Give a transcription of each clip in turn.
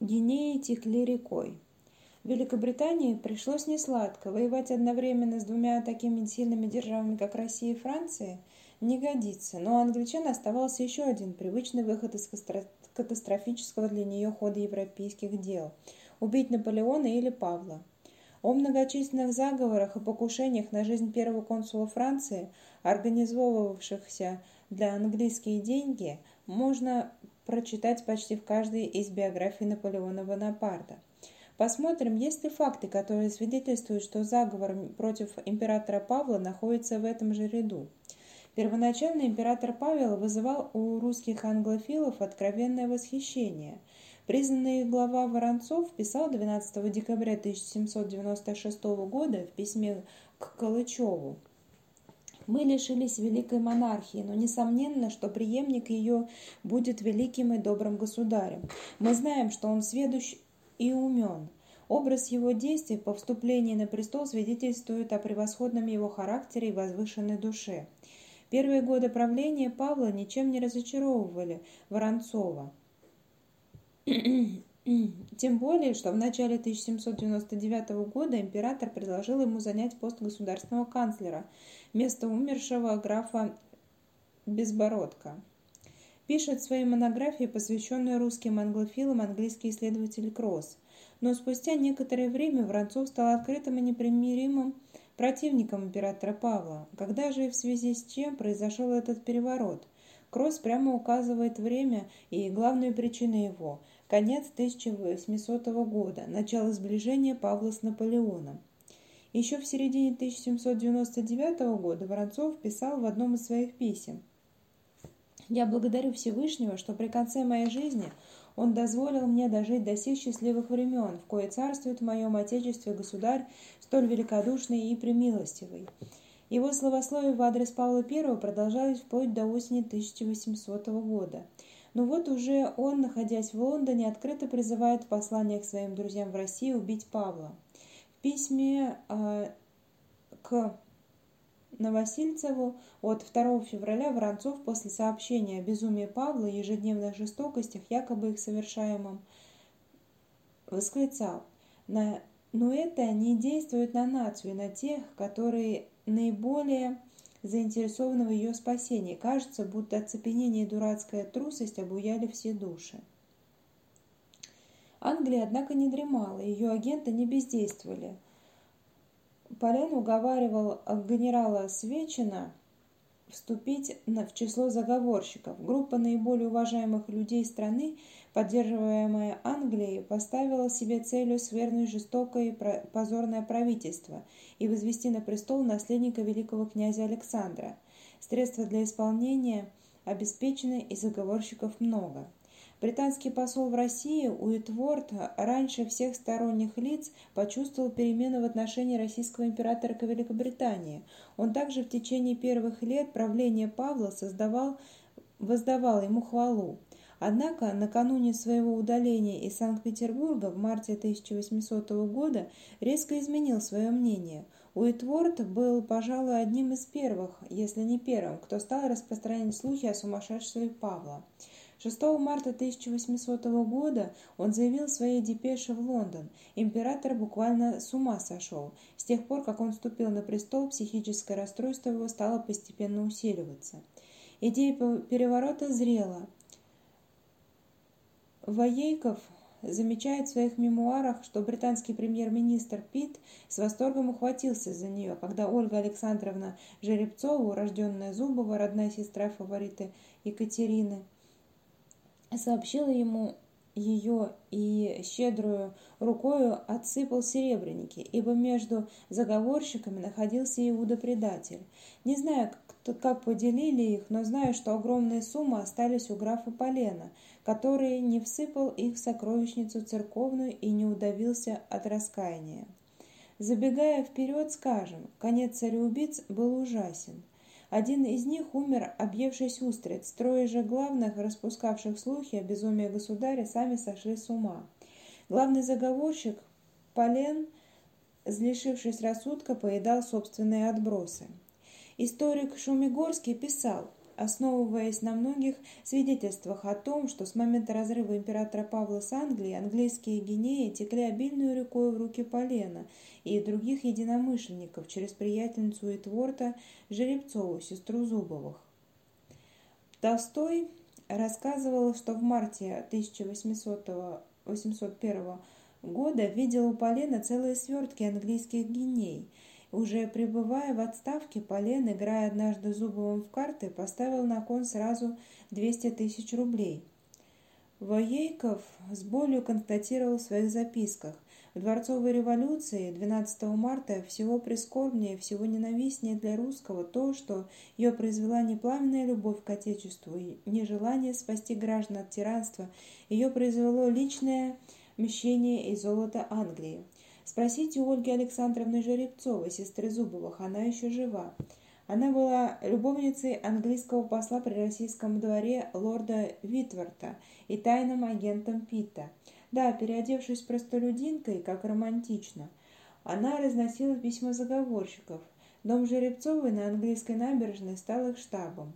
Гинеи текли рекой. Великобритании пришлось несладко. Воевать одновременно с двумя такими сильными державами, как Россия и Франция, не годится. Но у англичан оставался еще один привычный выход из катастрофического для нее хода европейских дел – убить Наполеона или Павла. О многочисленных заговорах и покушениях на жизнь первого консула Франции, организовывавшихся для английские деньги, можно прочитать почти в каждой из биографий Наполеона Бонапарта. Посмотрим, есть ли факты, которые свидетельствуют, что заговор против императора Павла находится в этом же ряду. Первоначально император Павел вызывал у русских англофилов откровенное восхищение – Признанный глава Воронцов писал 12 декабря 1796 года в письме к Калычеву. Мы лишились великой монархии, но несомненно, что преемник ее будет великим и добрым государем. Мы знаем, что он сведущ и умен. Образ его действий по вступлении на престол свидетельствует о превосходном его характере и возвышенной душе. Первые годы правления Павла ничем не разочаровывали Воронцова. Тем более, что в начале 1799 года император предложил ему занять пост государственного канцлера, вместо умершего графа Безбородка. Пишет в своей монографии, посвященной русским англофилам, английский исследователь Кросс. Но спустя некоторое время Воронцов стал открытым и непримиримым противником императора Павла. Когда же и в связи с чем произошел этот переворот? Кросс прямо указывает время и главную причину его – конец 1800 года, начало сближения Павла с Наполеоном. Еще в середине 1799 года Воронцов писал в одном из своих писем «Я благодарю Всевышнего, что при конце моей жизни он дозволил мне дожить до сих счастливых времен, в кое царствует в моем Отечестве государь столь великодушный и премилостивый». Его словословие в адрес Павла I продолжались вплоть до осени 1800 года – но вот уже он, находясь в Лондоне, открыто призывает в посланиях своим друзьям в России убить Павла. В письме э, к Новосильцеву от 2 февраля Воронцов после сообщения о безумии Павла и ежедневных жестокостях, якобы их совершаемом, восклицал «Но это не действует на нацию, на тех, которые наиболее заинтересованы в ее спасении. Кажется, будто оцепенение и дурацкая трусость обуяли все души. Англия, однако, не дремала, ее агенты не бездействовали. Полен уговаривал генерала Свечина вступить в число заговорщиков. Группа наиболее уважаемых людей страны – поддерживаемая Англией, поставила себе целью свергнуть жестокое и позорное правительство и возвести на престол наследника великого князя Александра. Средства для исполнения обеспечены и заговорщиков много. Британский посол в России Уитворд раньше всех сторонних лиц почувствовал перемены в отношении российского императора к Великобритании. Он также в течение первых лет правления Павла создавал, воздавал ему хвалу. Однако накануне своего удаления из Санкт-Петербурга в марте 1800 года резко изменил свое мнение. Уитворд был, пожалуй, одним из первых, если не первым, кто стал распространять слухи о сумасшествии Павла. 6 марта 1800 года он заявил своей депеше в Лондон. Император буквально с ума сошел. С тех пор, как он вступил на престол, психическое расстройство его стало постепенно усиливаться. Идея переворота зрела. Воейков замечает в своих мемуарах, что британский премьер-министр Питт с восторгом ухватился за нее, когда Ольга Александровна Жеребцова, урожденная Зубова, родная сестра фавориты Екатерины, сообщила ему ее и щедрую рукою отсыпал серебряники, ибо между заговорщиками находился Иуда-предатель. Не знаю, как поделили их, но знаю, что огромные суммы остались у графа Полена – который не всыпал их в сокровищницу церковную и не удавился от раскаяния. Забегая вперед, скажем, конец цареубийц был ужасен. Один из них умер, объевшись устриц, трое же главных, распускавших слухи о безумии государя, сами сошли с ума. Главный заговорщик, Полен, лишившись рассудка, поедал собственные отбросы. Историк Шумигорский писал – основываясь на многих свидетельствах о том, что с момента разрыва императора Павла с Англией английские гинеи текли обильную рекой в руки Полена и других единомышленников через приятельницу Итворта Жеребцову, сестру Зубовых. Толстой рассказывал, что в марте 1801 года видел у Полена целые свертки английских гиней – уже пребывая в отставке, Полен, играя однажды Зубовым в карты, поставил на кон сразу 200 тысяч рублей. Воейков с болью констатировал в своих записках. В дворцовой революции 12 марта всего прискорбнее, всего ненавистнее для русского то, что ее произвела не пламенная любовь к Отечеству и не желание спасти граждан от тиранства, ее произвело личное мщение и золото Англии. Спросите у Ольги Александровны Жеребцовой, сестры Зубовых, она еще жива. Она была любовницей английского посла при российском дворе лорда Витворта и тайным агентом Питта. Да, переодевшись простолюдинкой, как романтично, она разносила письма заговорщиков. Дом Жеребцовой на английской набережной стал их штабом.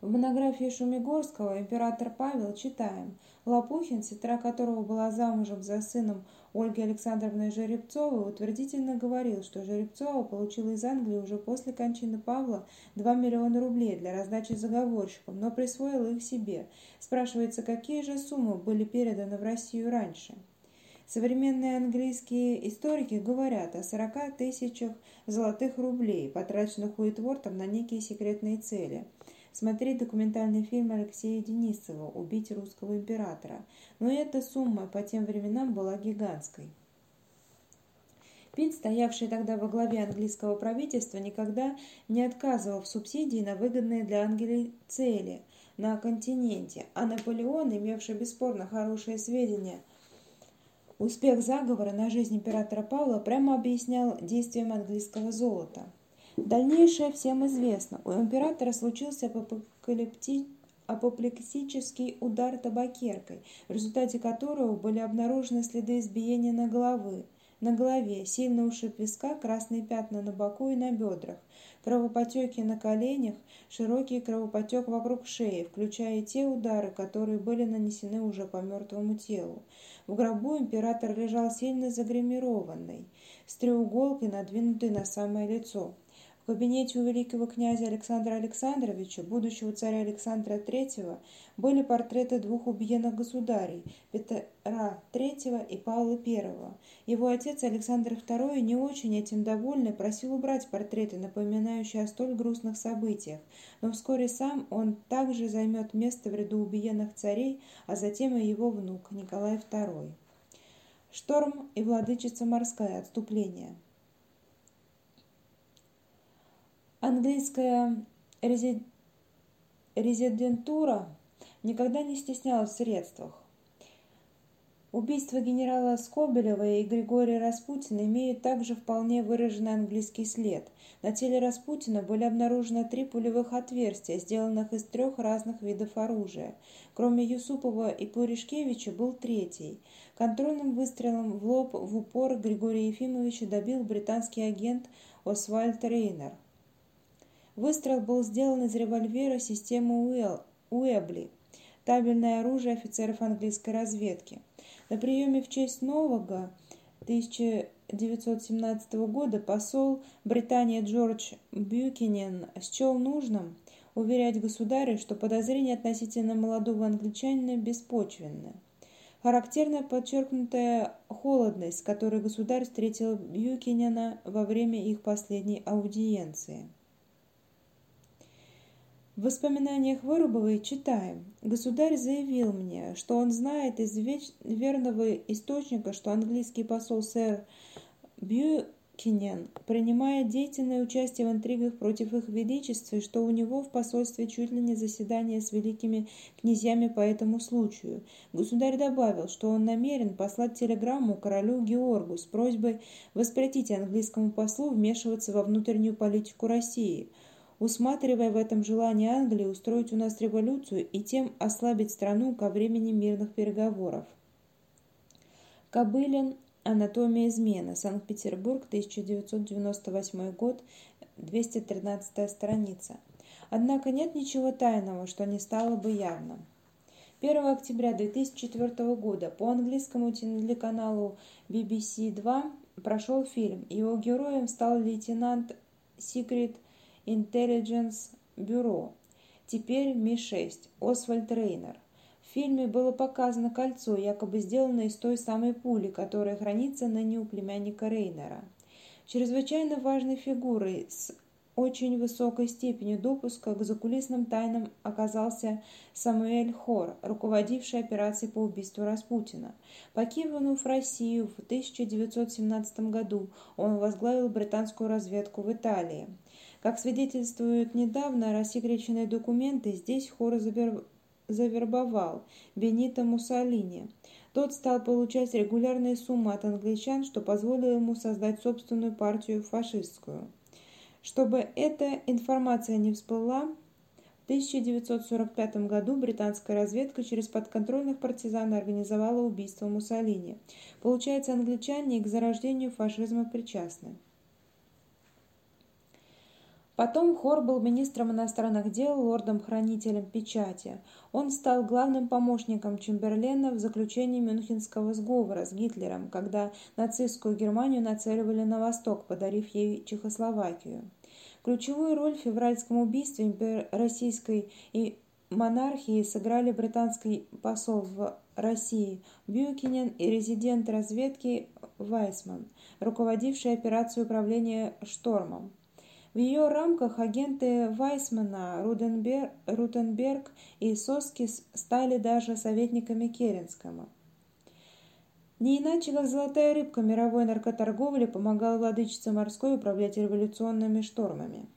В монографии Шумигорского «Император Павел» читаем Лопухин, сестра которого была замужем за сыном Ольги Александровны Жеребцовой, утвердительно говорил, что Жеребцова получила из Англии уже после кончины Павла 2 миллиона рублей для раздачи заговорщикам, но присвоила их себе. Спрашивается, какие же суммы были переданы в Россию раньше? Современные английские историки говорят о 40 тысячах золотых рублей, потраченных Уитвортом на некие секретные цели – смотреть документальный фильм Алексея Денисова «Убить русского императора». Но эта сумма по тем временам была гигантской. Пинт, стоявший тогда во главе английского правительства, никогда не отказывал в субсидии на выгодные для Англии цели на континенте, а Наполеон, имевший бесспорно хорошие сведения Успех заговора на жизнь императора Павла прямо объяснял действием английского золота. Дальнейшее всем известно. У императора случился апоплексический удар табакеркой, в результате которого были обнаружены следы избиения на головы, на голове, сильный ушиб виска, красные пятна на боку и на бедрах, кровопотеки на коленях, широкий кровопотек вокруг шеи, включая те удары, которые были нанесены уже по мертвому телу. В гробу император лежал сильно загримированный, с треуголкой, надвинутой на самое лицо. В кабинете у великого князя Александра Александровича, будущего царя Александра III, были портреты двух убиенных государей – Петра III и Павла I. Его отец Александр II, не очень этим довольный, просил убрать портреты, напоминающие о столь грустных событиях, но вскоре сам он также займет место в ряду убиенных царей, а затем и его внук Николай II. Шторм и владычица морская. Отступление – Английская резидентура никогда не стеснялась в средствах. Убийство генерала Скобелева и Григория Распутина имеют также вполне выраженный английский след. На теле Распутина были обнаружены три пулевых отверстия, сделанных из трех разных видов оружия. Кроме Юсупова и Пуришкевича был третий. Контрольным выстрелом в лоб в упор Григория Ефимовича добил британский агент Освальд Рейнер – Выстрел был сделан из револьвера системы Уэбли, табельное оружие офицеров английской разведки. На приеме в честь Нового 1917 года посол Британии Джордж Бьюкинен счел нужным уверять государя, что подозрения относительно молодого англичанина беспочвенны. Характерна подчеркнутая холодность, с которой государь встретил Бьюкинена во время их последней аудиенции. В воспоминаниях Вырубовой читаем. Государь заявил мне, что он знает из верного источника, что английский посол сэр Бьюкинен принимает деятельное участие в интригах против их величества, что у него в посольстве чуть ли не заседание с великими князьями по этому случаю. Государь добавил, что он намерен послать телеграмму королю Георгу с просьбой воспретить английскому послу вмешиваться во внутреннюю политику России – усматривая в этом желание Англии устроить у нас революцию и тем ослабить страну ко времени мирных переговоров. Кобылин. Анатомия измены. Санкт-Петербург, 1998 год, 213 страница. Однако нет ничего тайного, что не стало бы явным. 1 октября 2004 года по английскому телеканалу BBC 2 прошел фильм. Его героем стал лейтенант Secret Intelligence Bureau, теперь Ми-6, Освальд Рейнер. В фильме было показано кольцо, якобы сделанное из той самой пули, которая хранится ныне у племянника Рейнера. Чрезвычайно важной фигурой с очень высокой степенью допуска к закулисным тайнам оказался Самуэль Хор, руководивший операцией по убийству Распутина. Покинув Россию в 1917 году, он возглавил британскую разведку в Италии. Как свидетельствуют недавно рассекреченные документы, здесь Хор завербовал Бенито Муссолини. Тот стал получать регулярные суммы от англичан, что позволило ему создать собственную партию фашистскую. Чтобы эта информация не всплыла, в 1945 году британская разведка через подконтрольных партизан организовала убийство Муссолини. Получается, англичане к зарождению фашизма причастны. Потом Хор был министром иностранных дел, лордом-хранителем печати. Он стал главным помощником Чемберлена в заключении Мюнхенского сговора с Гитлером, когда нацистскую Германию нацеливали на восток, подарив ей Чехословакию. Ключевую роль в февральском убийстве российской и монархии сыграли британский посол в России Бьюкинен и резидент разведки Вайсман, руководивший операцией управления «Штормом». В ее рамках агенты Вайсмана, Руденберг, Рутенберг и Соскис стали даже советниками Керенского. Не иначе, как золотая рыбка мировой наркоторговли помогала владычице морской управлять революционными штормами.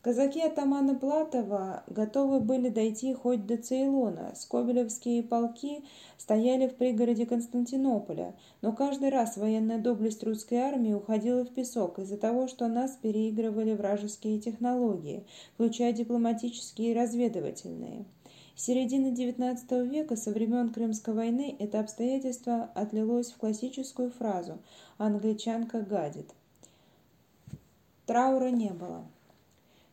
Казаки атамана Платова готовы были дойти хоть до Цейлона. Скобелевские полки стояли в пригороде Константинополя, но каждый раз военная доблесть русской армии уходила в песок из-за того, что нас переигрывали вражеские технологии, включая дипломатические и разведывательные. С середины XIX века, со времен Крымской войны, это обстоятельство отлилось в классическую фразу «англичанка гадит». Траура не было.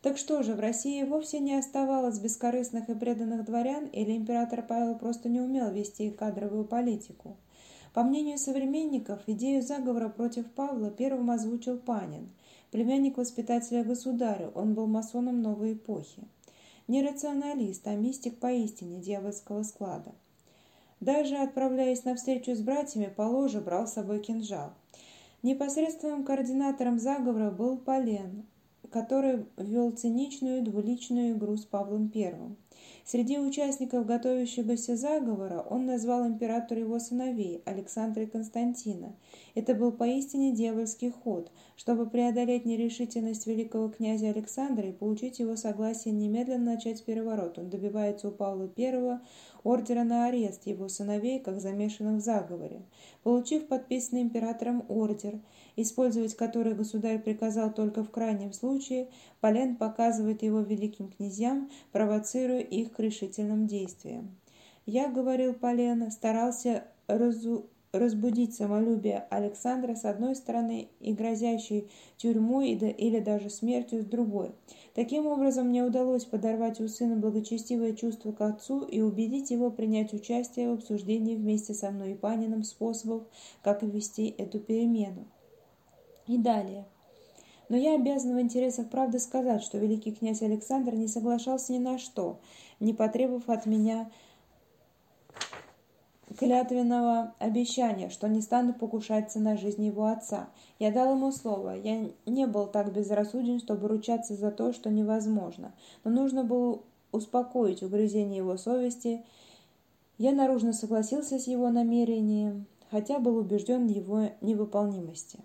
Так что же, в России вовсе не оставалось бескорыстных и преданных дворян, или император Павел просто не умел вести кадровую политику? По мнению современников, идею заговора против Павла первым озвучил Панин, племянник воспитателя государя, он был масоном новой эпохи. Не рационалист, а мистик поистине дьявольского склада. Даже отправляясь на встречу с братьями, Положа брал с собой кинжал. Непосредственным координатором заговора был Полен, который вел циничную двуличную игру с Павлом I. Среди участников готовящегося заговора он назвал императору его сыновей Александра и Константина. Это был поистине дьявольский ход, чтобы преодолеть нерешительность великого князя Александра и получить его согласие немедленно начать переворот. Он добивается у Павла I ордера на арест его сыновей, как замешанных в заговоре. Получив подписанный императором ордер, использовать который государь приказал только в крайнем случае, Полен показывает его великим князьям, провоцируя их к решительным действиям. Я, говорил Полен, старался разу разбудить самолюбие Александра с одной стороны и грозящей тюрьмой или даже смертью с другой. Таким образом, мне удалось подорвать у сына благочестивое чувство к отцу и убедить его принять участие в обсуждении вместе со мной и Паниным способов, как ввести эту перемену. И далее. Но я обязан в интересах правды сказать, что великий князь Александр не соглашался ни на что, не потребовав от меня клятвенного обещания, что не стану покушаться на жизнь его отца. Я дал ему слово. Я не был так безрассуден, чтобы ручаться за то, что невозможно. Но нужно было успокоить угрызение его совести. Я наружно согласился с его намерением, хотя был убежден в его невыполнимости.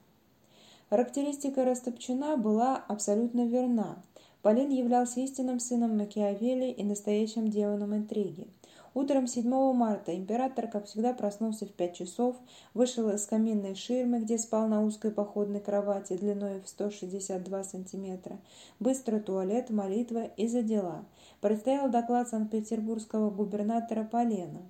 Характеристика Растопчина была абсолютно верна. Полин являлся истинным сыном Макиавелли и настоящим демоном интриги. Утром 7 марта император, как всегда, проснулся в 5 часов, вышел из каминной ширмы, где спал на узкой походной кровати длиной в 162 сантиметра. Быстро туалет, молитва и за дела. Предстоял доклад санкт-петербургского губернатора Полена.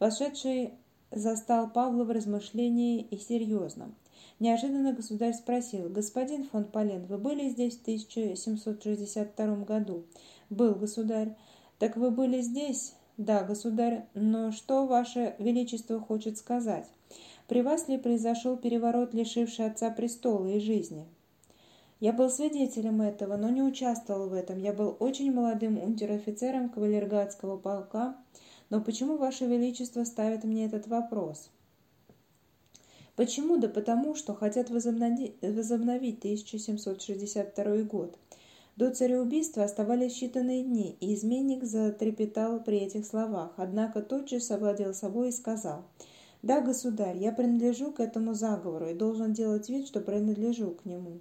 Вошедший застал Павла в размышлении и серьезном. Неожиданно государь спросил, «Господин фон Полен, вы были здесь в 1762 году?» «Был, государь». «Так вы были здесь?» «Да, государь. Но что ваше величество хочет сказать? При вас ли произошел переворот, лишивший отца престола и жизни?» Я был свидетелем этого, но не участвовал в этом. Я был очень молодым унтер-офицером кавалергардского полка. Но почему Ваше Величество ставит мне этот вопрос? Почему? Да потому, что хотят возобновить, возобновить 1762 год. До цареубийства оставались считанные дни, и изменник затрепетал при этих словах, однако тотчас совладел собой и сказал, «Да, государь, я принадлежу к этому заговору и должен делать вид, что принадлежу к нему».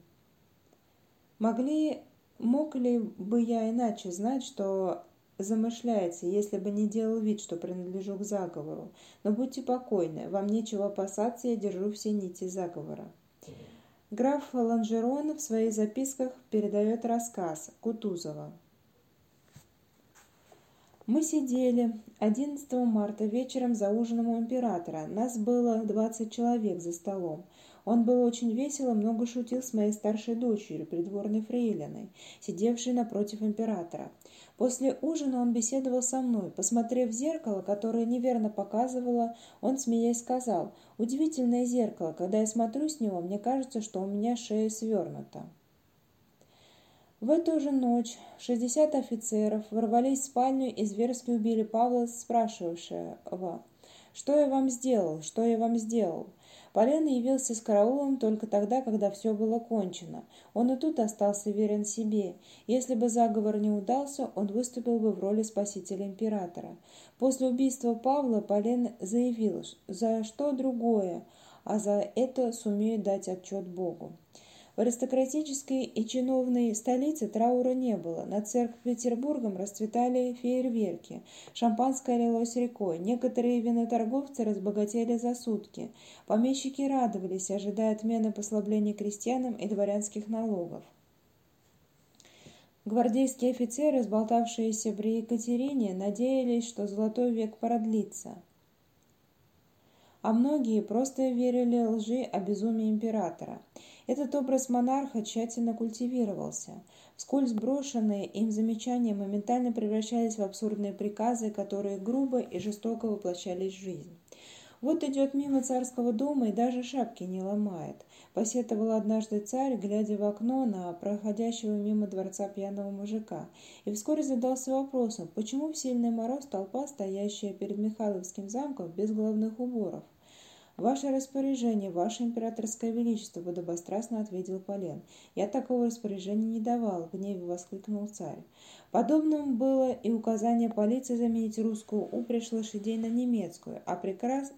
Могли, мог ли бы я иначе знать, что замышляется, если бы не делал вид, что принадлежу к заговору? Но будьте покойны, вам нечего опасаться, я держу все нити заговора. Граф Ланжерон в своих записках передает рассказ Кутузова. Мы сидели 11 марта вечером за ужином у императора. Нас было 20 человек за столом. Он был очень весело, много шутил с моей старшей дочерью, придворной фрейлиной, сидевшей напротив императора. После ужина он беседовал со мной. Посмотрев в зеркало, которое неверно показывало, он, смеясь, сказал, «Удивительное зеркало. Когда я смотрю с него, мне кажется, что у меня шея свернута». В эту же ночь 60 офицеров ворвались в спальню и зверски убили Павла, спрашивавшего, «Что я вам сделал? Что я вам сделал?» Полен явился с караулом только тогда, когда все было кончено. Он и тут остался верен себе. Если бы заговор не удался, он выступил бы в роли спасителя императора. После убийства Павла Полен заявил, за что другое, а за это сумеет дать отчет Богу. В аристократической и чиновной столице траура не было. Над Санкт-Петербургом расцветали фейерверки. Шампанское лилось рекой. Некоторые виноторговцы разбогатели за сутки. Помещики радовались, ожидая отмены послаблений крестьянам и дворянских налогов. Гвардейские офицеры, сболтавшиеся при Екатерине, надеялись, что золотой век продлится. А многие просто верили лжи о безумии императора. Этот образ монарха тщательно культивировался. Вскользь брошенные им замечания моментально превращались в абсурдные приказы, которые грубо и жестоко воплощались в жизнь. Вот идет мимо царского дома и даже шапки не ломает. Посетовал однажды царь, глядя в окно на проходящего мимо дворца пьяного мужика, и вскоре задался вопросом, почему в сильный мороз толпа, стоящая перед Михайловским замком, без головных уборов – «Ваше распоряжение, Ваше императорское величество», — подобострастно ответил Полен. «Я такого распоряжения не давал», — в гневе воскликнул царь. Подобным было и указание полиции заменить русскую упряжь лошадей на немецкую, а приказ,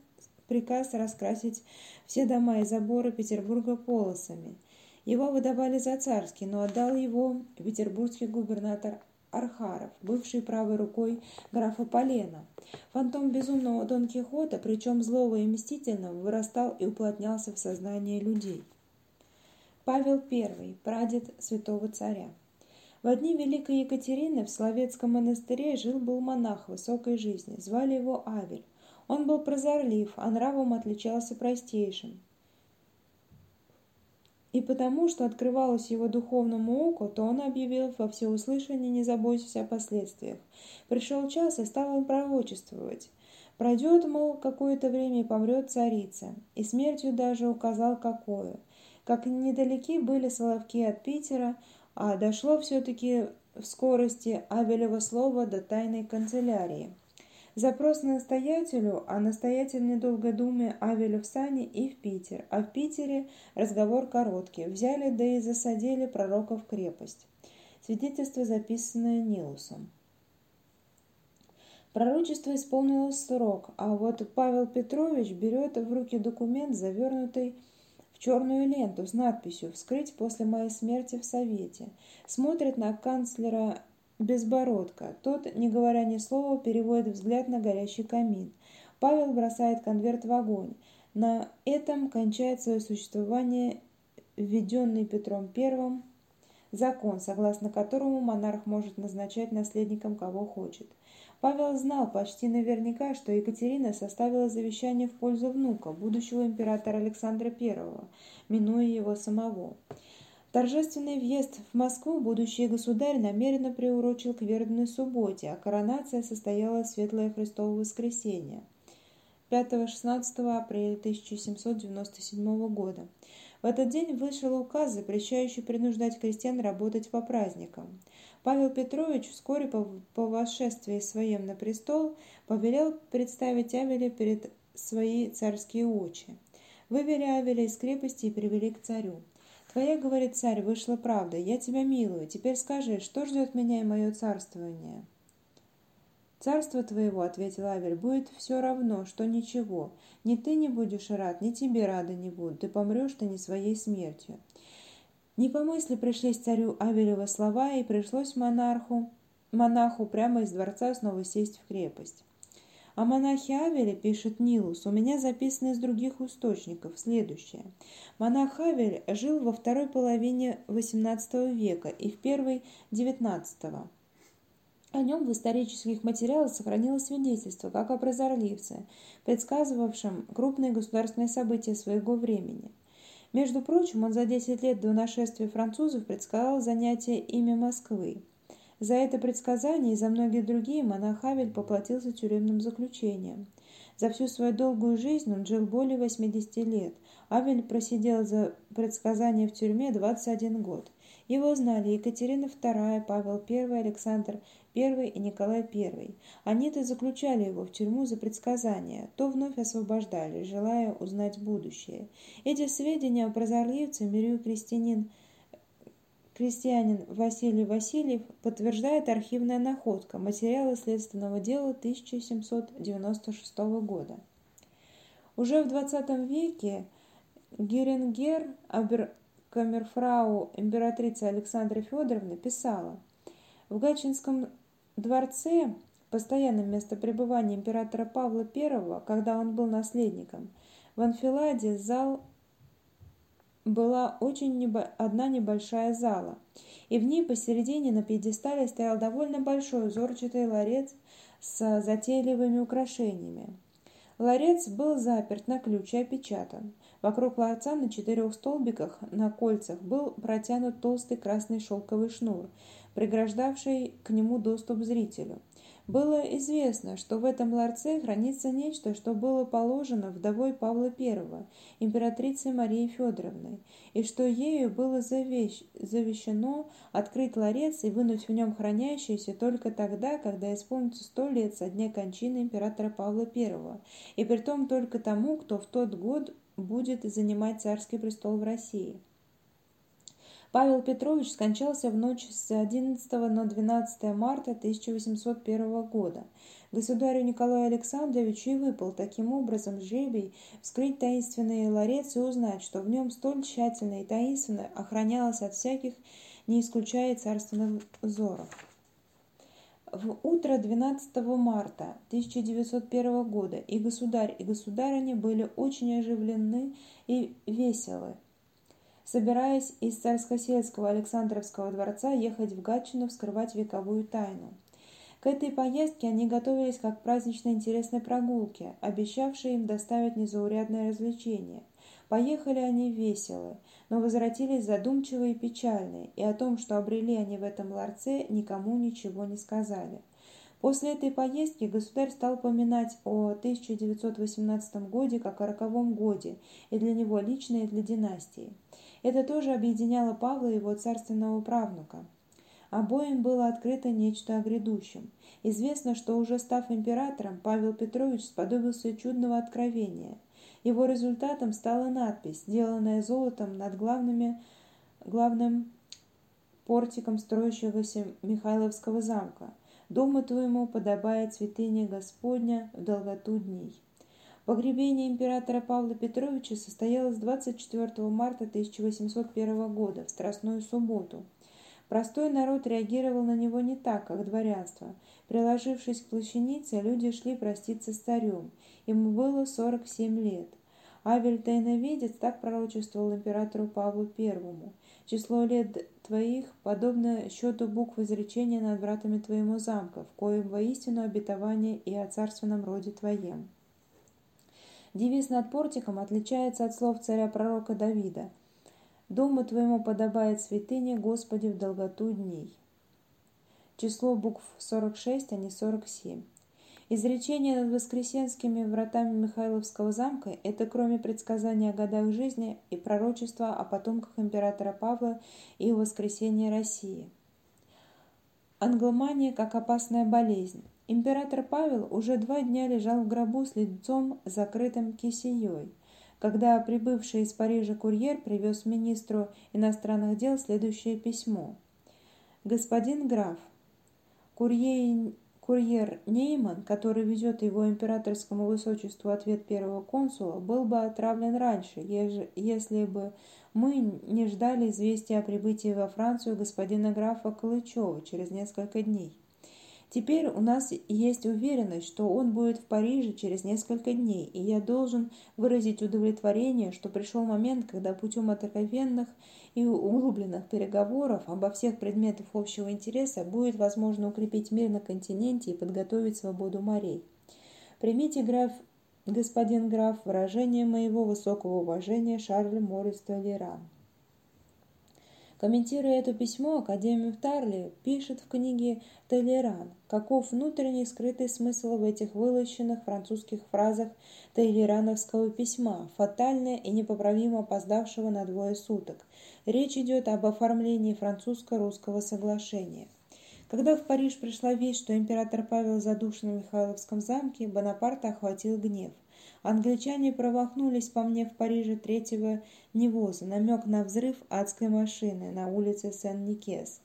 приказ раскрасить все дома и заборы Петербурга полосами. Его выдавали за царский, но отдал его петербургский губернатор Архаров, бывший правой рукой графа Полена. Фантом безумного Дон Кихота, причем злого и мстительного, вырастал и уплотнялся в сознании людей. Павел I, прадед святого царя. В дни Великой Екатерины в Словецком монастыре жил-был монах высокой жизни, звали его Авель. Он был прозорлив, а нравом отличался простейшим. И потому, что открывалось его духовному оку, то он объявил во всеуслышание, не заботясь о последствиях. Пришел час, и стал он пророчествовать. Пройдет, мол, какое-то время и помрет царица, и смертью даже указал какую. Как недалеки были Соловки от Питера, а дошло все-таки в скорости Авелева слова до тайной канцелярии. Запрос настоятелю, а настоятель, недолго думая, Авелю в и в Питер. А в Питере разговор короткий. Взяли, да и засадили пророка в крепость. Свидетельство, записанное Нилусом. Пророчество исполнилось срок, а вот Павел Петрович берет в руки документ, завернутый в черную ленту с надписью «Вскрыть после моей смерти в Совете». Смотрит на канцлера Безбородко. Тот, не говоря ни слова, переводит взгляд на горящий камин. Павел бросает конверт в огонь. На этом кончает свое существование введенный Петром I закон, согласно которому монарх может назначать наследником кого хочет. Павел знал почти наверняка, что Екатерина составила завещание в пользу внука, будущего императора Александра I, минуя его самого. Торжественный въезд в Москву будущий государь намеренно приурочил к вербной субботе, а коронация состоялась в Светлое Христово воскресенье 5-16 апреля 1797 года. В этот день вышел указ, запрещающий принуждать крестьян работать по праздникам. Павел Петрович вскоре по, по восшествии своем на престол повелел представить Авеля перед свои царские очи. Вывели Авеля из крепости и привели к царю. «Твоя, — говорит царь, — вышла правда, я тебя милую, теперь скажи, что ждет меня и мое царствование?» «Царство твоего, — ответил Авель, — будет все равно, что ничего. Ни ты не будешь рад, ни тебе рады не будут, ты помрешь ты не своей смертью». Не по мысли пришлись царю Авелева слова, и пришлось монарху, монаху прямо из дворца снова сесть в крепость. О монахе Авеле, пишет Нилус, у меня записано из других источников следующее. Монах Авель жил во второй половине XVIII века и в первой XIX. О нем в исторических материалах сохранилось свидетельство, как о прозорливце, предсказывавшем крупные государственные события своего времени. Между прочим, он за 10 лет до нашествия французов предсказал занятие ими Москвы. За это предсказание и за многие другие монах Авель поплатился тюремным заключением. За всю свою долгую жизнь он жил более 80 лет. Авель просидел за предсказание в тюрьме 21 год. Его знали Екатерина II, Павел I, Александр I и Николай I. Они-то заключали его в тюрьму за предсказания, то вновь освобождали, желая узнать будущее. Эти сведения о прозорливце Мирю Крестьянин Крестьянин Василий Васильев подтверждает архивная находка материалы следственного дела 1796 года. Уже в XX веке Герингер, оберкамерфрау императрицы Александры Федоровны, писала «В Гатчинском дворце, постоянном место пребывания императора Павла I, когда он был наследником, в анфиладе зал была очень небо... одна небольшая зала, и в ней посередине на пьедестале стоял довольно большой узорчатый ларец с затейливыми украшениями. Ларец был заперт на ключ и опечатан. Вокруг ларца на четырех столбиках на кольцах был протянут толстый красный шелковый шнур, преграждавший к нему доступ зрителю. Было известно, что в этом ларце хранится нечто, что было положено вдовой Павла I, императрицей Марии Федоровной, и что ею было завещ... завещено открыть ларец и вынуть в нем хранящееся только тогда, когда исполнится сто лет со дня кончины императора Павла I, и притом только тому, кто в тот год будет занимать царский престол в России. Павел Петрович скончался в ночь с 11 на 12 марта 1801 года. Государю Николаю Александровичу и выпал таким образом жребий вскрыть таинственный ларец и узнать, что в нем столь тщательно и таинственно охранялось от всяких, не исключая царственных взоров. В утро 12 марта 1901 года и государь, и государыня были очень оживлены и веселы собираясь из царско-сельского Александровского дворца ехать в Гатчину вскрывать вековую тайну. К этой поездке они готовились как к праздничной интересной прогулке, обещавшей им доставить незаурядное развлечение. Поехали они весело, но возвратились задумчивые и печальные, и о том, что обрели они в этом ларце, никому ничего не сказали. После этой поездки государь стал поминать о 1918 годе как о роковом годе и для него лично, и для династии. Это тоже объединяло Павла и его царственного правнука. Обоим было открыто нечто о грядущем. Известно, что уже став императором, Павел Петрович сподобился чудного откровения. Его результатом стала надпись, сделанная золотом над главными, главным портиком строящегося Михайловского замка. «Дому твоему подобает святыня Господня в долготу дней». Погребение императора Павла Петровича состоялось 24 марта 1801 года, в Страстную субботу. Простой народ реагировал на него не так, как дворянство. Приложившись к плащанице, люди шли проститься с царем. Ему было 47 лет. Авель Тайновидец так пророчествовал императору Павлу I. Число лет твоих подобно счету букв изречения над братами твоему замка, в коем воистину обетование и о царственном роде твоем. Девиз над портиком отличается от слов царя-пророка Давида. «Дому твоему подобает святыня, Господи, в долготу дней». Число букв 46, а не 47. Изречение над Воскресенскими вратами Михайловского замка – это кроме предсказания о годах жизни и пророчества о потомках императора Павла и о воскресении России. Англомания как опасная болезнь. Император Павел уже два дня лежал в гробу с лицом закрытым кисеей, когда прибывший из Парижа курьер привез министру иностранных дел следующее письмо. «Господин граф, курьер Курьер Нейман, который везет его императорскому высочеству ответ первого консула, был бы отравлен раньше, если бы мы не ждали известия о прибытии во Францию господина графа Калычева через несколько дней. Теперь у нас есть уверенность, что он будет в Париже через несколько дней, и я должен выразить удовлетворение, что пришел момент, когда путем откровенных и углубленных переговоров обо всех предметах общего интереса будет возможно укрепить мир на континенте и подготовить свободу морей. Примите, граф, господин граф, выражение моего высокого уважения Шарль Морис Толеран. Комментируя это письмо, академик Тарли пишет в книге «Толеран», каков внутренний скрытый смысл в этих вылощенных французских фразах Толерановского письма, фатально и непоправимо опоздавшего на двое суток. Речь идет об оформлении французско-русского соглашения. Когда в Париж пришла весть, что император Павел задушен в Михайловском замке, Бонапарта охватил гнев. Англичане промахнулись по мне в Париже третьего невоза, намек на взрыв адской машины на улице Сен-Никес.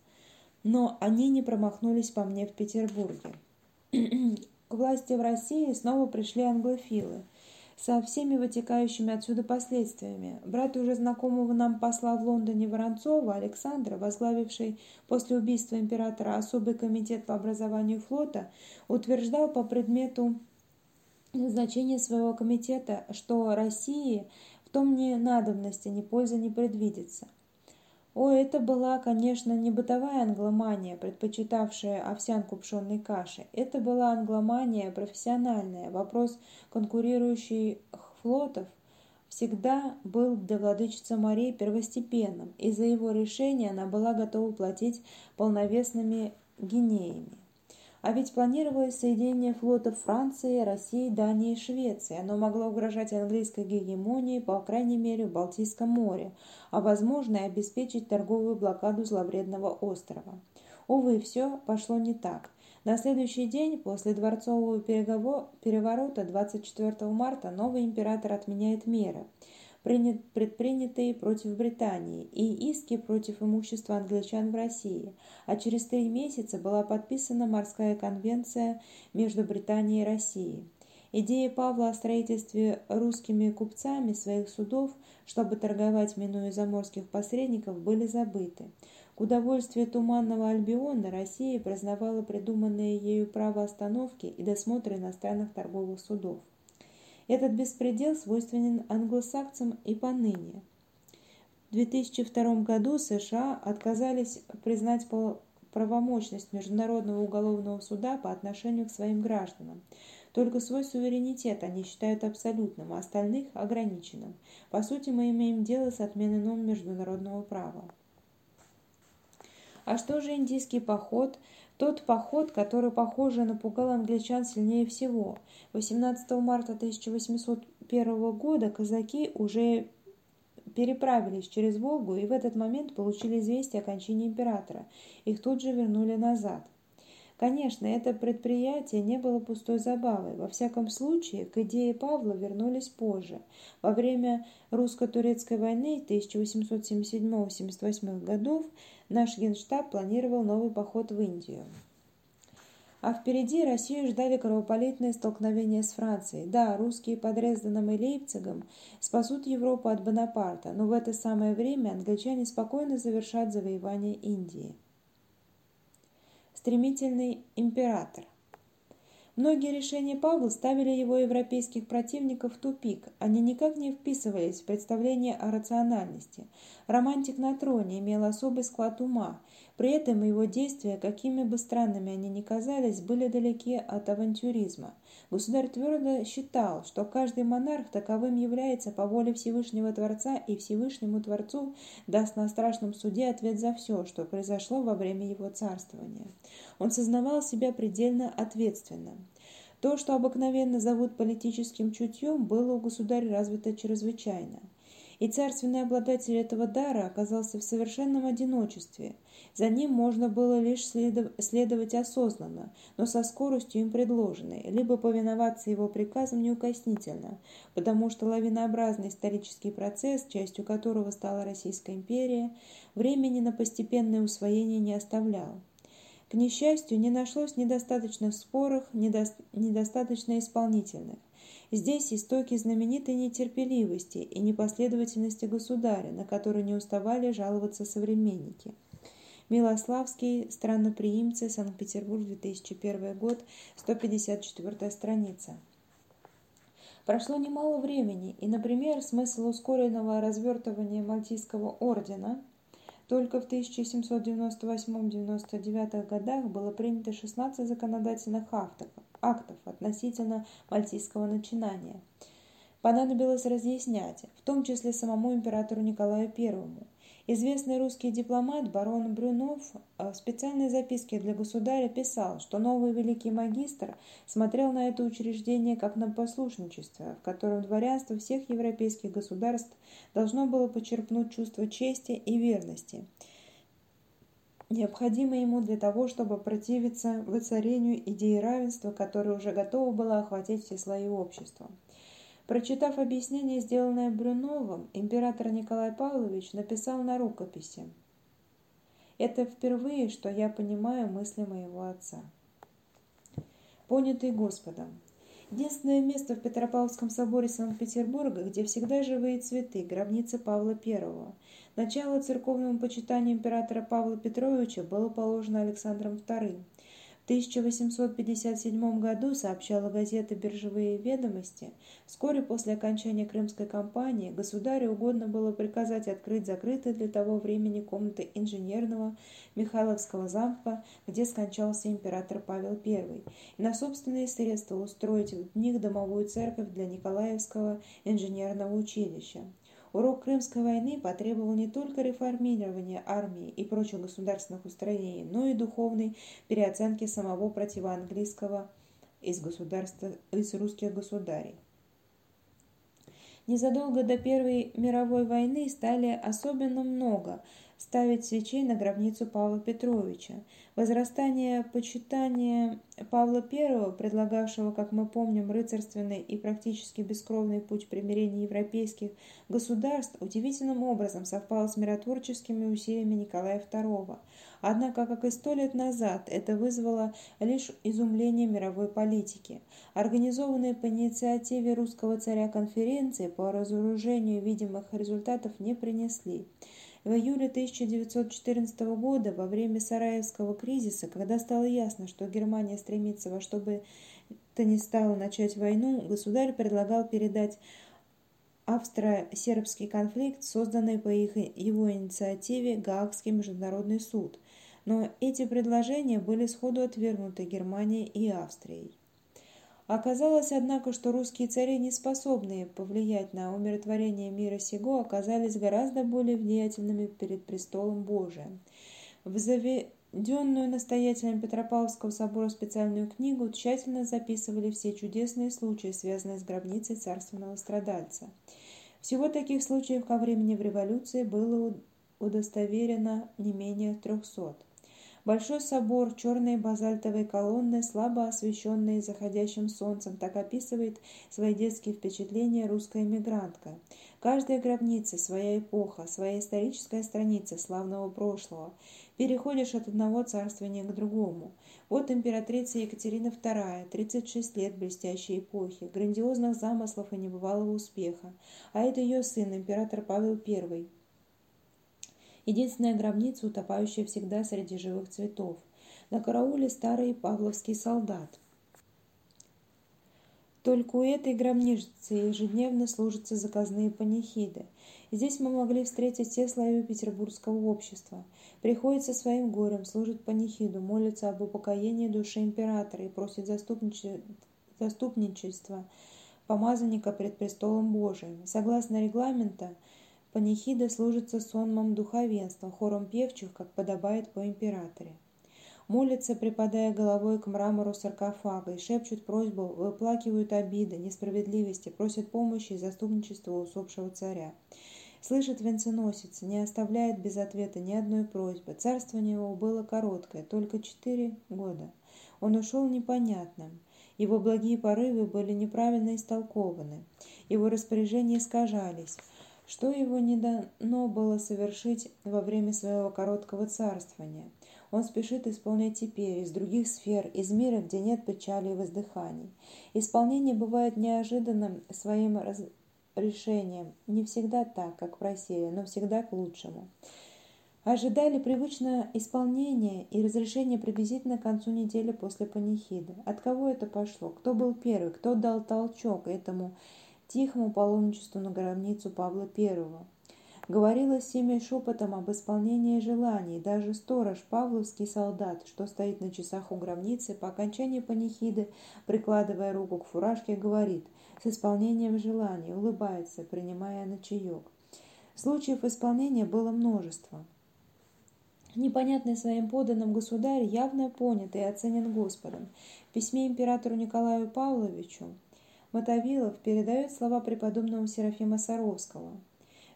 Но они не промахнулись по мне в Петербурге. К власти в России снова пришли англофилы со всеми вытекающими отсюда последствиями. Брат уже знакомого нам посла в Лондоне Воронцова, Александра, возглавивший после убийства императора особый комитет по образованию флота, утверждал по предмету назначение своего комитета, что России в том ни надобности, ни пользы не предвидится. О, это была, конечно, не бытовая англомания, предпочитавшая овсянку пшенной каши. Это была англомания профессиональная. Вопрос конкурирующих флотов всегда был для владычицы морей первостепенным, и за его решение она была готова платить полновесными гинеями. А ведь планировалось соединение флотов Франции, России, Дании и Швеции. Оно могло угрожать английской гегемонии, по крайней мере, в Балтийском море, а возможно и обеспечить торговую блокаду зловредного острова. Увы, все пошло не так. На следующий день после дворцового переворота 24 марта новый император отменяет меры – предпринятые против Британии, и иски против имущества англичан в России, а через три месяца была подписана морская конвенция между Британией и Россией. Идеи Павла о строительстве русскими купцами своих судов, чтобы торговать, минуя заморских посредников, были забыты. К удовольствию Туманного Альбиона Россия признавала придуманное ею право остановки и досмотра иностранных торговых судов. Этот беспредел свойственен англосаксам и поныне. В 2002 году США отказались признать правомощность Международного уголовного суда по отношению к своим гражданам. Только свой суверенитет они считают абсолютным, а остальных – ограниченным. По сути, мы имеем дело с отменой норм международного права. А что же индийский поход – тот поход, который, похоже, напугал англичан сильнее всего. 18 марта 1801 года казаки уже переправились через Волгу и в этот момент получили известие о кончине императора. Их тут же вернули назад. Конечно, это предприятие не было пустой забавой. Во всяком случае, к идее Павла вернулись позже. Во время русско-турецкой войны 1877-78 годов наш генштаб планировал новый поход в Индию. А впереди Россию ждали кровопролитные столкновения с Францией. Да, русские под Дрезденом и Лейпцигом спасут Европу от Бонапарта, но в это самое время англичане спокойно завершат завоевание Индии. Стремительный император Многие решения Павла ставили его европейских противников в тупик. Они никак не вписывались в представление о рациональности. Романтик на троне имел особый склад ума. При этом его действия, какими бы странными они ни казались, были далеки от авантюризма. Государь твердо считал, что каждый монарх таковым является по воле Всевышнего Творца, и Всевышнему Творцу даст на страшном суде ответ за все, что произошло во время его царствования. Он сознавал себя предельно ответственным. То, что обыкновенно зовут политическим чутьем, было у государя развито чрезвычайно. И царственный обладатель этого дара оказался в совершенном одиночестве. За ним можно было лишь следовать осознанно, но со скоростью им предложенной, либо повиноваться его приказам неукоснительно, потому что лавинообразный исторический процесс, частью которого стала Российская империя, времени на постепенное усвоение не оставлял. К несчастью, не нашлось недостаточных споров, недо... недостаточно исполнительных. Здесь истоки знаменитой нетерпеливости и непоследовательности государя, на который не уставали жаловаться современники. Милославский, странноприимцы, Санкт-Петербург, 2001 год, 154 страница. Прошло немало времени, и, например, смысл ускоренного развертывания Мальтийского ордена – только в 1798-99 годах было принято 16 законодательных актов, актов относительно мальтийского начинания. Понадобилось разъяснять, в том числе самому императору Николаю Первому, Известный русский дипломат барон Брюнов в специальной записке для государя писал, что новый великий магистр смотрел на это учреждение как на послушничество, в котором дворянство всех европейских государств должно было почерпнуть чувство чести и верности, необходимое ему для того, чтобы противиться воцарению идеи равенства, которая уже готова была охватить все слои общества. Прочитав объяснение, сделанное Брюновым, император Николай Павлович написал на рукописи «Это впервые, что я понимаю мысли моего отца». Понятый Господом. Единственное место в Петропавловском соборе Санкт-Петербурга, где всегда живые цветы, гробница Павла I. Начало церковному почитанию императора Павла Петровича было положено Александром II. 1857 году, сообщала газета «Биржевые ведомости», вскоре после окончания Крымской кампании государю угодно было приказать открыть закрытые для того времени комнаты инженерного Михайловского замка, где скончался император Павел I, и на собственные средства устроить в них домовую церковь для Николаевского инженерного училища. Урок Крымской войны потребовал не только реформирования армии и прочих государственных устроений, но и духовной переоценки самого противоанглийского из, государства, из русских государей. Незадолго до Первой мировой войны стали особенно много ставить свечей на гробницу Павла Петровича. Возрастание почитания Павла I, предлагавшего, как мы помним, рыцарственный и практически бескровный путь примирения европейских государств, удивительным образом совпало с миротворческими усилиями Николая II. Однако, как и сто лет назад, это вызвало лишь изумление мировой политики. Организованные по инициативе русского царя конференции по разоружению видимых результатов не принесли. В июле 1914 года, во время Сараевского кризиса, когда стало ясно, что Германия стремится во что бы то ни стало начать войну, государь предлагал передать австро-сербский конфликт, созданный по их, его инициативе Гаагский международный суд. Но эти предложения были сходу отвергнуты Германией и Австрией. Оказалось, однако, что русские цари, не способные повлиять на умиротворение мира сего, оказались гораздо более влиятельными перед престолом Божиим. В заведенную настоятелем Петропавловского собора специальную книгу тщательно записывали все чудесные случаи, связанные с гробницей царственного страдальца. Всего таких случаев ко времени в революции было удостоверено не менее трехсот. Большой собор, черные базальтовые колонны, слабо освещенные заходящим солнцем, так описывает свои детские впечатления русская эмигрантка. Каждая гробница – своя эпоха, своя историческая страница славного прошлого. Переходишь от одного царствования к другому. Вот императрица Екатерина II, 36 лет блестящей эпохи, грандиозных замыслов и небывалого успеха. А это ее сын, император Павел I, Единственная гробница, утопающая всегда среди живых цветов. На карауле старый павловский солдат. Только у этой гробницы ежедневно служатся заказные панихиды. Здесь мы могли встретить все слои петербургского общества. Приходит со своим горем, служит панихиду, молится об упокоении души императора и просит заступничества помазанника пред престолом Божиим. Согласно регламента, панихида служится сонмом духовенства, хором певчих, как подобает по императоре. Молятся, припадая головой к мрамору саркофага, и шепчут просьбу, выплакивают обиды, несправедливости, просят помощи и заступничества усопшего царя. Слышит венценосец, не оставляет без ответа ни одной просьбы. Царствование его было короткое, только четыре года. Он ушел непонятным. Его благие порывы были неправильно истолкованы. Его распоряжения искажались. Что его не дано было совершить во время своего короткого царствования? Он спешит исполнять теперь из других сфер, из мира, где нет печали и воздыханий. Исполнение бывает неожиданным своим раз... решением. Не всегда так, как просили, но всегда к лучшему. Ожидали привычное исполнение и разрешение приблизительно к концу недели после панихиды. От кого это пошло? Кто был первый? Кто дал толчок этому тихому паломничеству на гробницу Павла Первого? Говорилось всеми шепотом об исполнении желаний. Даже сторож, павловский солдат, что стоит на часах у гробницы, по окончании панихиды, прикладывая руку к фуражке, говорит «с исполнением желаний», улыбается, принимая на. Случаев исполнения было множество. Непонятный своим поданным государь явно понят и оценен Господом. В письме императору Николаю Павловичу Мотовилов передает слова преподобного Серафима Саровского –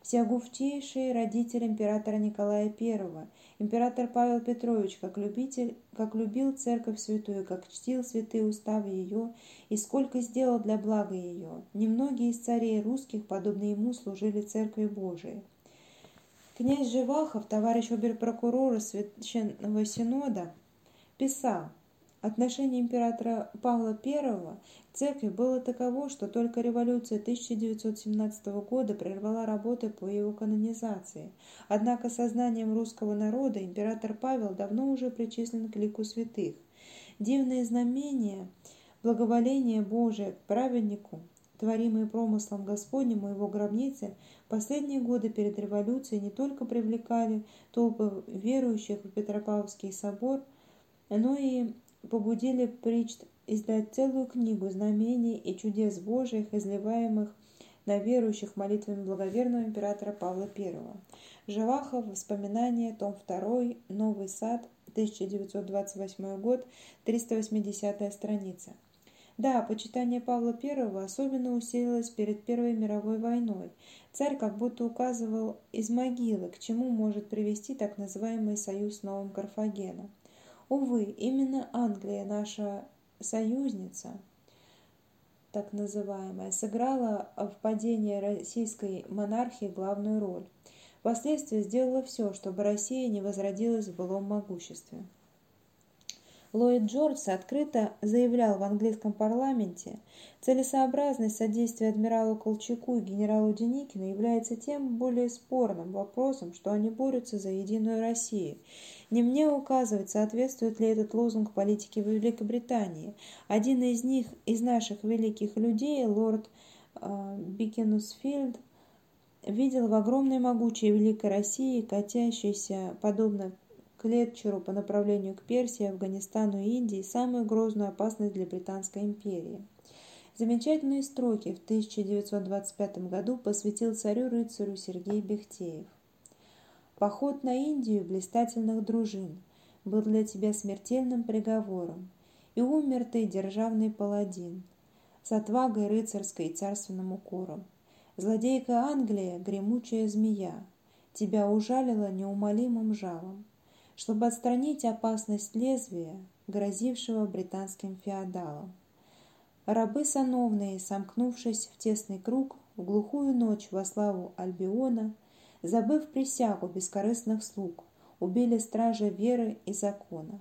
всеогустейший родитель императора Николая I, император Павел Петрович, как, любитель, как любил церковь святую, как чтил святые уставы ее и сколько сделал для блага ее. Немногие из царей русских, подобно ему, служили церкви Божией. Князь Живахов, товарищ оберпрокурора Священного Синода, писал, Отношение императора Павла I к церкви было таково, что только революция 1917 года прервала работы по его канонизации. Однако сознанием русского народа император Павел давно уже причислен к лику святых. Дивные знамения, благоволение Божие к праведнику, творимые промыслом Господним и его гробнице, последние годы перед революцией не только привлекали толпы верующих в Петропавловский собор, но и побудили Причт издать целую книгу знамений и чудес Божьих, изливаемых на верующих молитвами благоверного императора Павла I. Живахов, воспоминания, том 2, Новый сад, 1928 год, 380 страница. Да, почитание Павла I особенно усилилось перед Первой мировой войной. Царь как будто указывал из могилы, к чему может привести так называемый союз с Новым Карфагеном. Увы, именно Англия, наша союзница, так называемая, сыграла в падении российской монархии главную роль. Впоследствии сделала все, чтобы Россия не возродилась в былом могуществе. Ллойд Джордж открыто заявлял в английском парламенте, целесообразность содействия адмиралу Колчаку и генералу Деникину является тем более спорным вопросом, что они борются за единую Россию. Не мне указывать, соответствует ли этот лозунг политике Великобритании. Один из них, из наших великих людей, лорд э, Бикенусфилд, видел в огромной могучей великой России, катящейся, подобно Клетчеру по направлению к Персии, Афганистану и Индии самую грозную опасность для Британской империи. Замечательные строки в 1925 году посвятил царю-рыцарю Сергей Бехтеев. «Поход на Индию блистательных дружин был для тебя смертельным приговором, и умер ты, державный паладин, с отвагой рыцарской и царственным укором. Злодейка Англия, гремучая змея, тебя ужалила неумолимым жалом чтобы отстранить опасность лезвия, грозившего британским феодалам. Рабы сановные, сомкнувшись в тесный круг, в глухую ночь во славу Альбиона, забыв присягу бескорыстных слуг, убили стража веры и закона.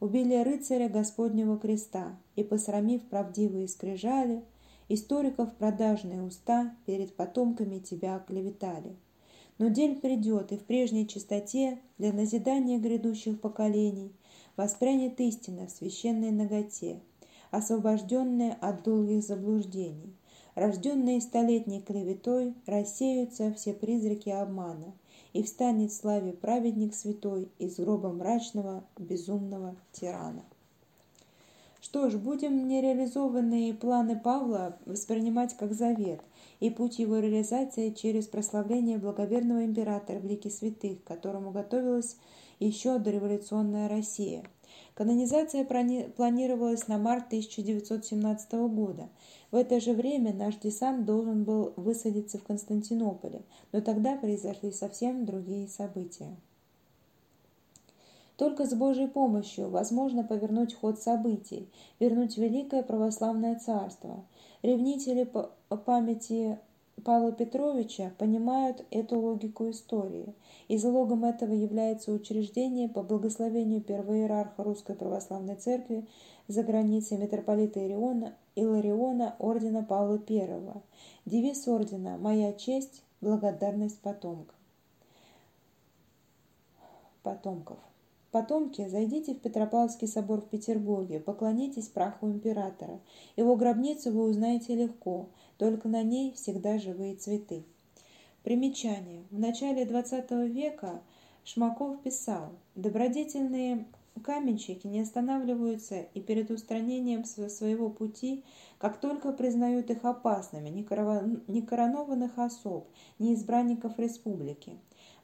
Убили рыцаря Господнего креста и, посрамив правдивые скрижали, историков продажные уста перед потомками тебя оклеветали – но день придет, и в прежней чистоте для назидания грядущих поколений воспрянет истина в священной ноготе. освобожденные от долгих заблуждений. Рожденные столетней клеветой, рассеются все призраки обмана, и встанет в славе праведник святой из гроба мрачного, безумного тирана. Что ж, будем нереализованные планы Павла воспринимать как завет и путь его реализации через прославление благоверного императора в лике святых, которому готовилась еще дореволюционная Россия. Канонизация планировалась на март 1917 года. В это же время наш десант должен был высадиться в Константинополе, но тогда произошли совсем другие события. Только с Божьей помощью возможно повернуть ход событий, вернуть Великое Православное Царство. Ревнители памяти Павла Петровича понимают эту логику истории, и залогом этого является учреждение по благословению первого иерарха Русской Православной Церкви за границей митрополита Ириона, Илариона ордена Павла I. Девиз ордена «Моя честь, благодарность потомкам». потомков. Потомки, зайдите в Петропавловский собор в Петербурге, поклонитесь праху императора. Его гробницу вы узнаете легко, только на ней всегда живые цветы. Примечание. В начале XX века Шмаков писал, добродетельные каменщики не останавливаются и перед устранением своего пути, как только признают их опасными, ни коронованных особ, ни избранников республики.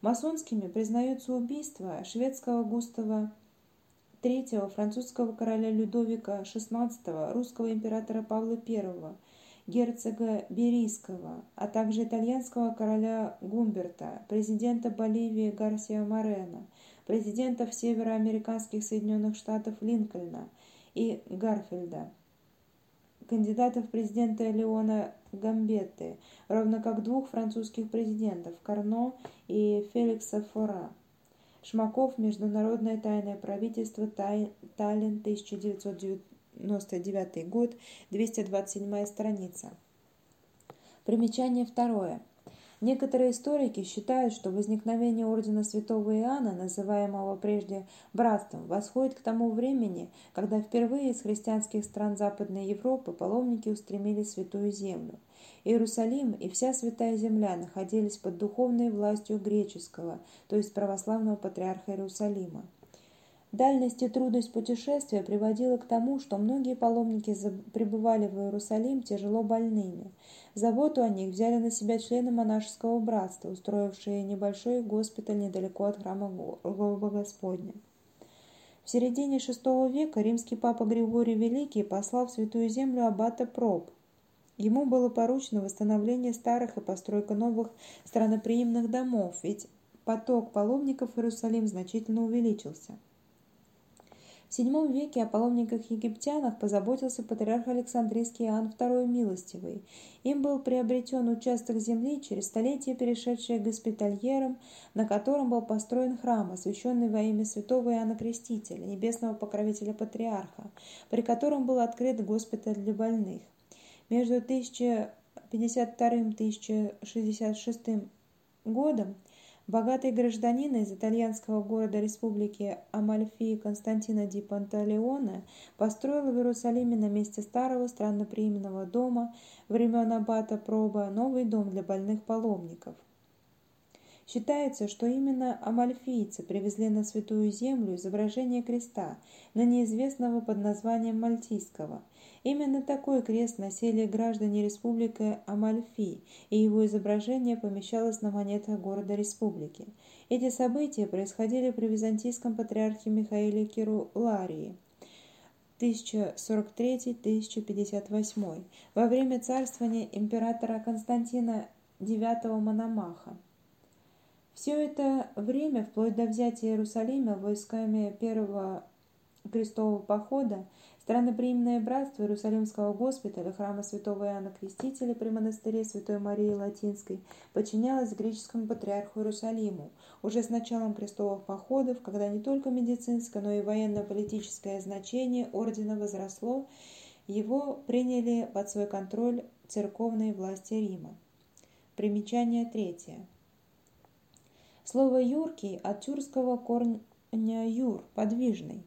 Масонскими признаются убийства шведского Густава III, французского короля Людовика XVI, русского императора Павла I, герцога Берийского, а также итальянского короля Гумберта, президента Боливии Гарсия Морено, президентов североамериканских Соединенных Штатов Линкольна и Гарфельда, кандидатов в президенты Леона Гамбетты, равно как двух французских президентов Карно и Феликса Фора. Шмаков «Международное тайное правительство. Таллин. 1999 год. 227 страница». Примечание второе. Некоторые историки считают, что возникновение ордена святого Иоанна, называемого прежде братством, восходит к тому времени, когда впервые из христианских стран Западной Европы паломники устремили святую землю. Иерусалим и вся святая земля находились под духовной властью греческого, то есть православного патриарха Иерусалима. Дальность и трудность путешествия приводила к тому, что многие паломники пребывали в Иерусалим тяжело больными – Заботу о них взяли на себя члены монашеского братства, устроившие небольшой госпиталь недалеко от храма Голуба Господня. В середине VI века римский папа Григорий Великий послал в Святую Землю аббата Проб. Ему было поручено восстановление старых и постройка новых страноприимных домов, ведь поток паломников в Иерусалим значительно увеличился. В VII веке о паломниках-египтянах позаботился патриарх Александрийский Иоанн II Милостивый. Им был приобретен участок земли, через столетия перешедший госпитальером, на котором был построен храм, освященный во имя святого Иоанна Крестителя, небесного покровителя патриарха, при котором был открыт госпиталь для больных. Между 1052 и 1066 годом Богатый гражданин из итальянского города республики Амальфи Константино ди Панталеоне построил в Иерусалиме на месте старого странноприимного дома времен аббата Проба новый дом для больных паломников. Считается, что именно амальфийцы привезли на Святую Землю изображение креста, на неизвестного под названием Мальтийского – Именно такой крест носили граждане республики Амальфи, и его изображение помещалось на монетах города республики. Эти события происходили при византийском патриархе Михаиле Кируларии 1043-1058 во время царствования императора Константина IX Мономаха. Все это время, вплоть до взятия Иерусалима войсками первого крестового похода, Странноприимное братство Иерусалимского госпиталя храма святого Иоанна Крестителя при монастыре Святой Марии Латинской подчинялось греческому патриарху Иерусалиму уже с началом крестовых походов, когда не только медицинское, но и военно-политическое значение ордена возросло, его приняли под свой контроль церковные власти Рима. Примечание третье. Слово «юркий» от тюркского корня «юр» – «подвижный».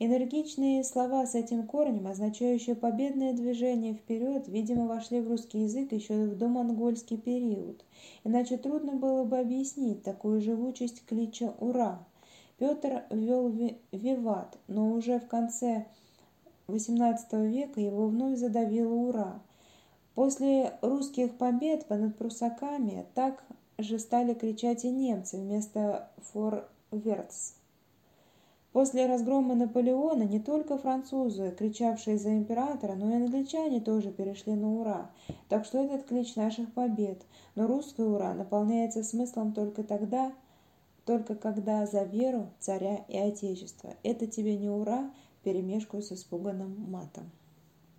Энергичные слова с этим корнем, означающие победное движение вперед, видимо, вошли в русский язык еще в домонгольский период. Иначе трудно было бы объяснить такую живучесть клича «Ура!». Петр ввел виват, но уже в конце XVIII века его вновь задавило «Ура!». После русских побед над прусаками так же стали кричать и немцы вместо «форвертс». После разгрома Наполеона не только французы, кричавшие за императора, но и англичане тоже перешли на «Ура!». Так что этот клич наших побед. Но русское «Ура!» наполняется смыслом только тогда, только когда за веру царя и отечества. Это тебе не «Ура!» перемешку с испуганным матом.